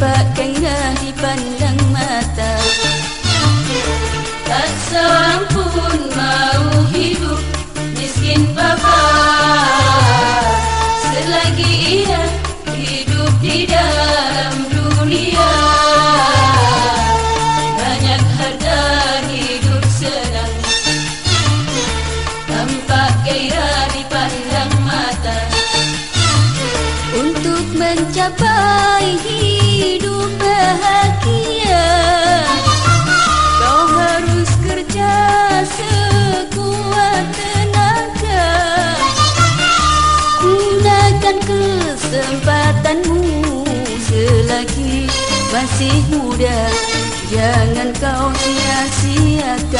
but can you masih muda Jangan kau sia-siakan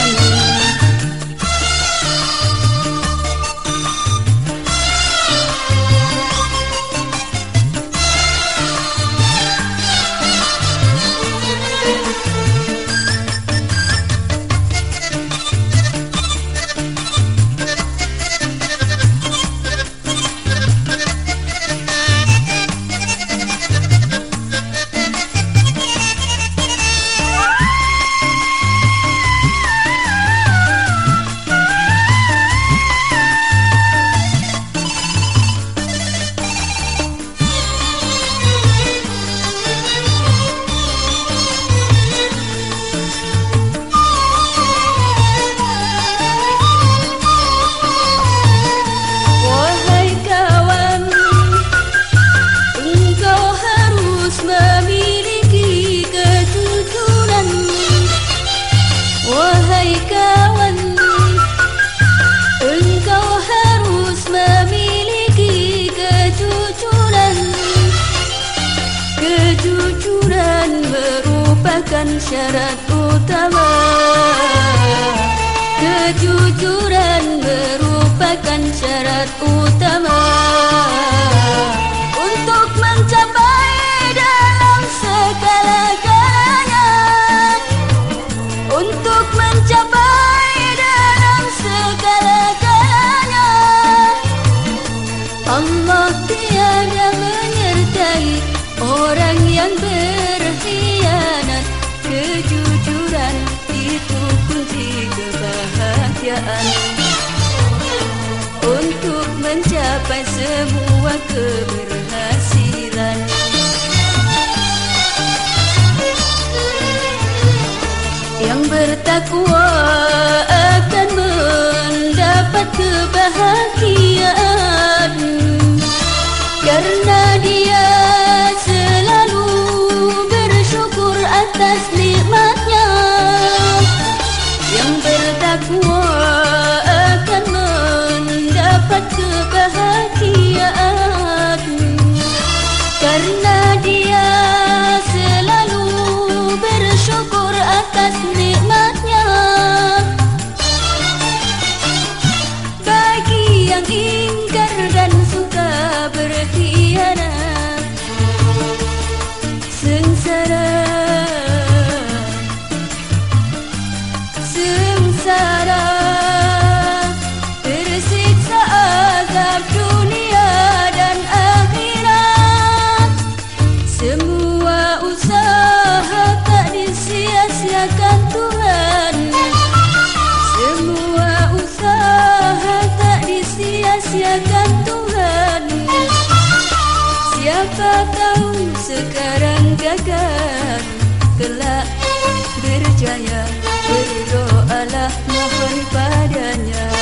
merupakan syarat utama. Kejujuran merupakan syarat utama. Untuk mencapai dalam segala-galanya Untuk mencapai dalam segala-galanya Allah kebahagiaan untuk mencapai semua keberhasilan. Yang bertakwa akan mendapat kebahagiaan. Karena dia selalu bersyukur atas nikmatnya. Yang bertakwa karena dia selalu bersyukur atas nikmatnya. Bagi yang ingkar gagal kelak berjaya berdoalah mohon padanya.